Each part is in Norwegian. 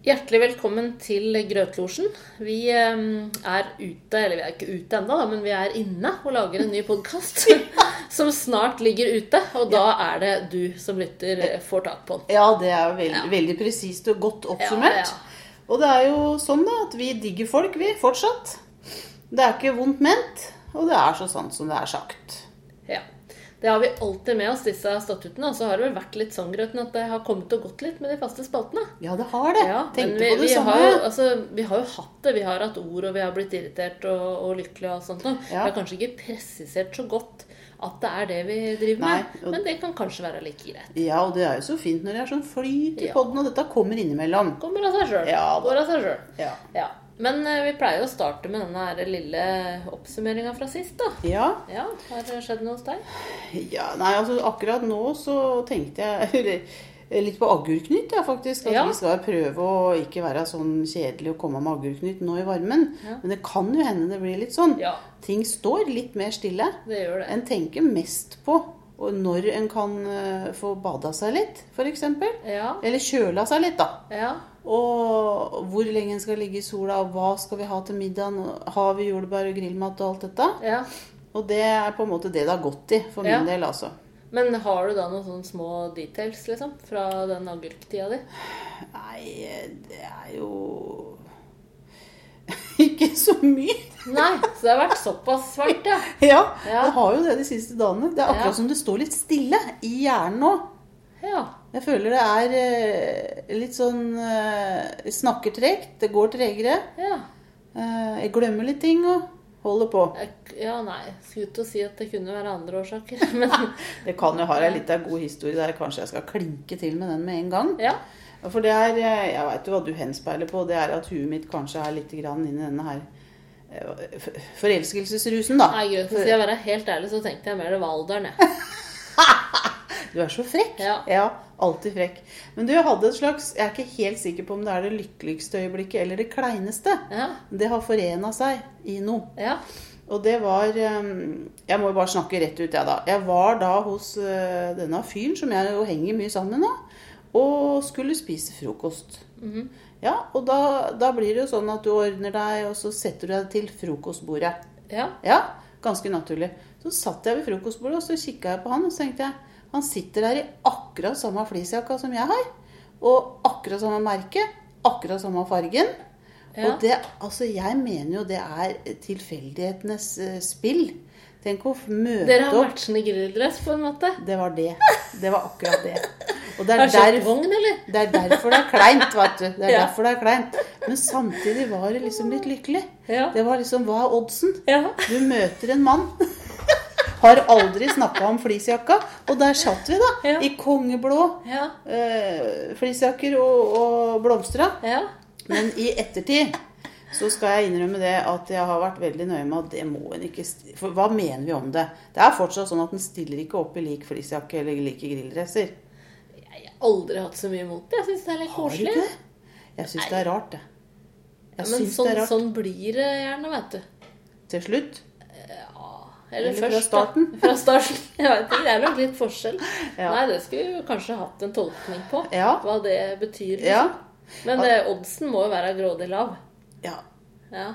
Hjertelig velkommen til Grøtlosjen. Vi eh, er ute, eller vi er ikke ute ennå, men vi er inne og lager en ny podkast som snart ligger ute. Og da er det du som lytter eh, får tak på den. Ja, det er veldig, Ja. veldig presist og godt oppsummert. Ja, ja. Og det er jo sånn da, at vi digger folk, vi, fortsatt. Det er ikke vondt ment, og det er så sant som det er sagt. Ja. Det har vi alltid med oss, disse statuttene. Og så har det vel vært litt sånn, Grøten, at det har kommet og gått litt med de faste spaltene. Ja, det har det. Ja, Tenkte vi, på det vi, samme. har altså, vi har jo hatt det. Vi har hatt ord, og vi har blitt irritert og, og lykkelige og sånt. noe. Vi har kanskje ikke presisert så godt at det er det vi driver med. Nei, og- Men det kan kanskje være like greit. Ja, og det er jo så fint når det er sånn flyt i Ja. podden, og dette kommer innimellom. Kommer av seg sjøl. Ja. Går av seg sjøl. Ja. Ja. Men eh, vi pleier å starte med denne lille oppsummeringa fra sist, da. Ja, Ja, Har det skjedd noe hos deg? ja, nei, altså akkurat nå så tenkte jeg litt på agurknytt, ja, faktisk. At Ja. vi skal prøve å ikke være sånn kjedelig og komme med agurknytt nå i varmen. Ja. Men det kan jo hende det blir litt sånn. Ja, Ting står litt mer stille. det gjør det. En tenker mest på og når en kan eh, få bada seg litt, f.eks. Ja. Eller kjøla seg litt, da. Ja. Og hvor lenge en skal ligge i sola, og hva skal vi ha til middagen, har vi jordbær og grillmat og alt dette. ja. Og det er på en måte det det har gått i, for min del, altså. Men har du da noen sånne små details, liksom? Fra den agurktida di? Nei, det er jo ikke så mye. Nei, så det har vært såpass svart, ja. Ja, Ja. det har jo det de siste dagene. Det er akkurat Ja. som det står litt stille i hjernen nå. Ja. Jeg føler det er eh, litt sånn eh, Snakker tregt. Det går tregere. ja. Eh, jeg glemmer litt ting og holder på. Ja, nei. Skulle til å si at det kunne være andre årsaker. Men Det kan jo ha en litt av god historie der. Kanskje jeg skal klinke til med den med en gang. ja. For det er eh, Jeg veit jo hva du henspeiler på. Det er at huet mitt kanskje er litt grann inni denne her eh, forelskelsesrusen, da. Nei, greit. Skal jeg være helt ærlig, så tenkte jeg mer det var alderen, jeg. Du er så frekk. Ja. alltid frekk. Men du, hadde et slags Jeg er ikke helt sikker på om det er det lykkeligste øyeblikket eller det kleineste. Ja. Det har forena seg i noe. Ja. Og det var eh, Jeg må jo bare snakke rett ut, jeg, da. Jeg var da hos denne fyren som jeg jo henger mye sammen med nå, og skulle spise frokost. Mhm. Ja, og da, da blir det jo sånn at du ordner deg, og så setter du deg til frokostbordet. Ja. Ja, ganske naturlig. Så satt jeg ved frokostbordet, og så kikka jeg på han, og så tenkte jeg han sitter der i akkurat samme fleecejakka som jeg har. Og akkurat samme merke. Akkurat samme fargen. Ja. Og det, altså jeg mener jo det er tilfeldighetenes eh, spill. Tenk å møte Dere har opp matchende grilldress, på en måte. Det var det. Det var akkurat det. Og det er, der, vogn, eller? det er derfor det er kleint, vet du. Det er Ja. derfor det er kleint. Men samtidig var det liksom litt lykkelig. Ja. Det var liksom Hva er oddsen? Ja. Du møter en mann. Har aldri snakka om fleecejakka. Og der satt vi, da. I kongeblå Ja. eh, fleecejakker og, og blomstra. Ja. Men i ettertid så skal jeg innrømme det at jeg har vært veldig nøye med at det må en ikke For hva mener vi om det? Det er fortsatt sånn at en stiller ikke opp i lik fleecejakke eller like grilldresser. Jeg har aldri hatt så mye imot det. Jeg syns det er litt Har du koselig. ikke det? Jeg syns det er rart, det. Ja, men sånn, det er sånn blir det gjerne, vet du. Til slutt. Eller, Eller fra starten. Da. Fra starten. Jeg vet ikke, Det er nok litt forskjell. Ja. Nei, det skulle vi kanskje hatt en tolkning på. Ja. Hva det betyr. liksom. Ja. Men eh, oddsen må jo være grådig lav. Ja. Ja.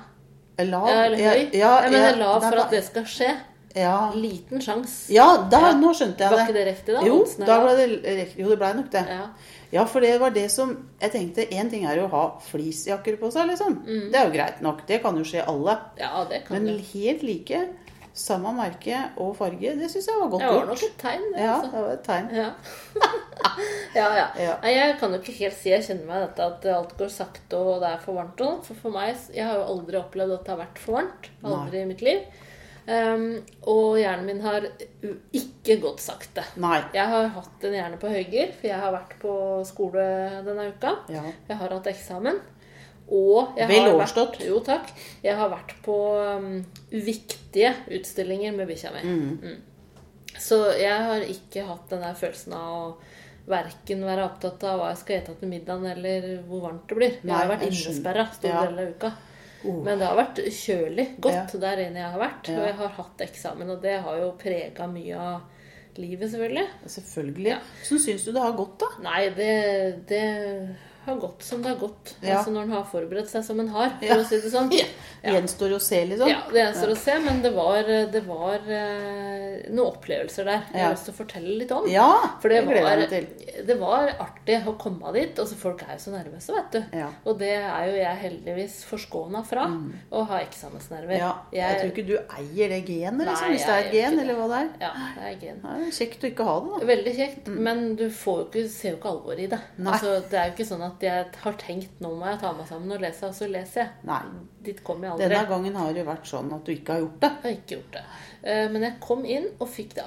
Lav. Ja, eller høy. Ja, jeg mener ja, lav for at det skal skje. Ja, Liten sjanse. ja da, nå skjønte jeg det. Var ikke det riktig, da? Jo, da ble det. Jo, det ble nok det. Ja. Ja, for det var det som Jeg tenkte én ting er jo å ha fleecejakker på seg, liksom. Mm. Det er jo greit nok. Det kan jo skje alle. ja, det kan Men det. helt like, samme merke og farge, det syns jeg var godt gjort. Det var nok et tegn, det. Ja, altså. det var et tegn. Ja. ja, ja. Ja. Nei, jeg kan jo ikke helt si jeg kjenner meg dette at alt går sakte og det er for varmt. sånn. For for meg, Jeg har jo aldri opplevd at det har vært for varmt. Aldri i mitt liv. Um, og hjernen min har ikke gått sakte. Nei. Jeg har hatt en hjerne på høygir, for jeg har vært på skole denne uka. Ja. Jeg har hatt eksamen. Og jeg Vel har overstått. Vært, jo, takk. Jeg har vært på um, viktige utstillinger med bikkja mi. Mm. Så jeg har ikke hatt den der følelsen av å verken være opptatt av hva jeg skal ete til middagen, eller hvor varmt det blir. Jeg har vært innesperra store Ja. deler av uka. Oh. Men det har vært kjølig godt der inne jeg har vært. Ja. Og jeg har hatt eksamen, og det har jo prega mye av livet, selvfølgelig. Selvfølgelig. Ja. Hvordan syns du det har gått, da? Nei, det, det har gått som det har gått. Ja. Altså når en har forberedt seg som en har, for Ja. å si det sånn. Ja. Gjenstår å se, liksom. Ja, det gjenstår å se, men det var, det var eh, noen opplevelser der jeg Ja. har lyst til å fortelle litt om. Ja, For det det var, det var artig å komme dit. Altså, folk er jo så nervøse, vet du. Ja. Og det er jo jeg heldigvis forskåna fra, å ha eksamensnerver. Mm. Ja, jeg tror ikke du eier det genet, liksom, hvis det er et gen, eller hva det er. Ja, det er gen. Er kjekt å ikke ha det, da. Veldig kjekt, men du får jo ikke, ser jo ikke alvoret i det. Altså, det er jo ikke sånn at jeg har tenkt nå må jeg ta meg sammen og lese, og så leser jeg. Nei. Dit kom jeg aldri. Denne gangen har det jo vært sånn at du ikke har gjort det. Jeg har ikke gjort det. Eh, Men jeg kom inn og fikk det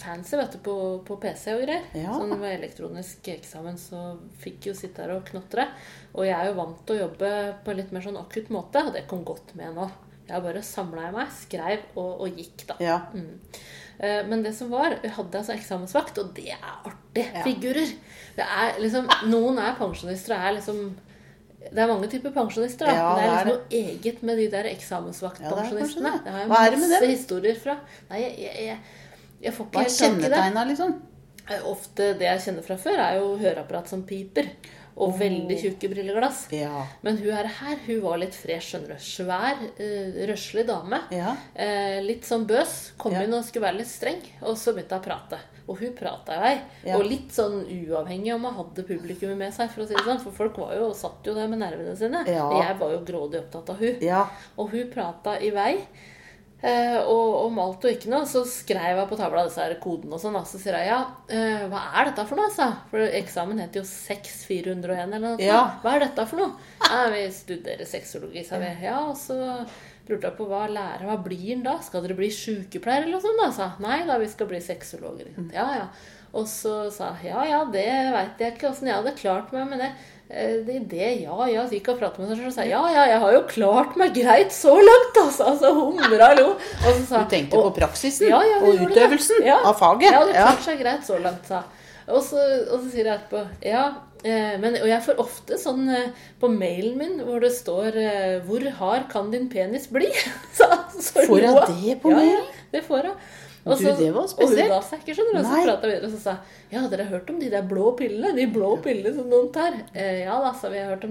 fancy vet du, på, på PC og greier. Ja. Sånn med elektronisk eksamen, så fikk jeg jo sitte her og knotre. Og jeg er jo vant til å jobbe på en litt mer sånn akutt måte, og det kom godt med nå. Jeg bare samla meg, skrev og, og gikk, da. Ja. Eh, Men det som var, vi hadde altså eksamensvakt, og det er artig. Ja. Figurer. Det er liksom, noen er pensjonister og er liksom Det er mange typer pensjonister. da. Ja, det er liksom noe eget med de der eksamensvaktpensjonistene. Ja, det det. det har jeg Hva er det masse med dem? historier fra. Nei, jeg, jeg, jeg, jeg får Hva ikke er helt tak i det. liksom? Eh, Ofte det jeg kjenner fra før, er jo høreapparat som piper. Og veldig tjukke brilleglass. Ja. Men hun her, her hun var litt fresh, skjønner du. Svær, uh, røslig dame. Ja. Eh, litt sånn bøs. Kom Ja. inn og skulle være litt streng. Og så begynte hun å prate. Og hun prata i vei. Og litt sånn uavhengig om hun hadde publikummet med seg. For å si det sånn. For folk var jo, satt jo der med nervene sine. Jeg var jo grådig opptatt av hun. Ja. Og hun prata i vei. Eh, og og ikke noe, så skrev jeg på tavla disse her kodene og sånn. Så sier jeg ja, eh, hva er dette for noe, sa For eksamen heter jo 6401 eller noe. Ja. Hva er dette for noe? Ja, vi studerer sexologi, sa vi. Ja, og så lurte jeg på hva lærer Hva blir en da? Skal dere bli sykepleiere eller noe sånt? da? Sa. Nei da, vi skal bli sexologer. Ja, ja. Og så sa jeg ja, ja, det veit jeg ikke åssen jeg hadde klart meg med det. Eh, Det, det, ja, ja, så gikk jeg og pratet med seg selv og sa ja, ja, jeg har jo klart meg greit så langt, altså. Altså humra lo. Og så sa Du tenkte på praksisen Ja, ja, og utøvelsen Ja. av faget? Ja, det klarte seg greit så langt, sa og så, og så sier jeg etterpå Ja, eh, men, og jeg får ofte sånn eh, på mailen min hvor det står 'Hvor hard kan din penis bli?' så, så Får jeg det på mailen? Ja, det får hun. Og Du, det var Og hun ga seg ikke, skjønner du. Og så prata vi videre, og så sa jeg, Ja, dere har hørt om de der blå pillene? De blå pillene som noen tar? Eh, ja da, sa vi. Har hørt om det.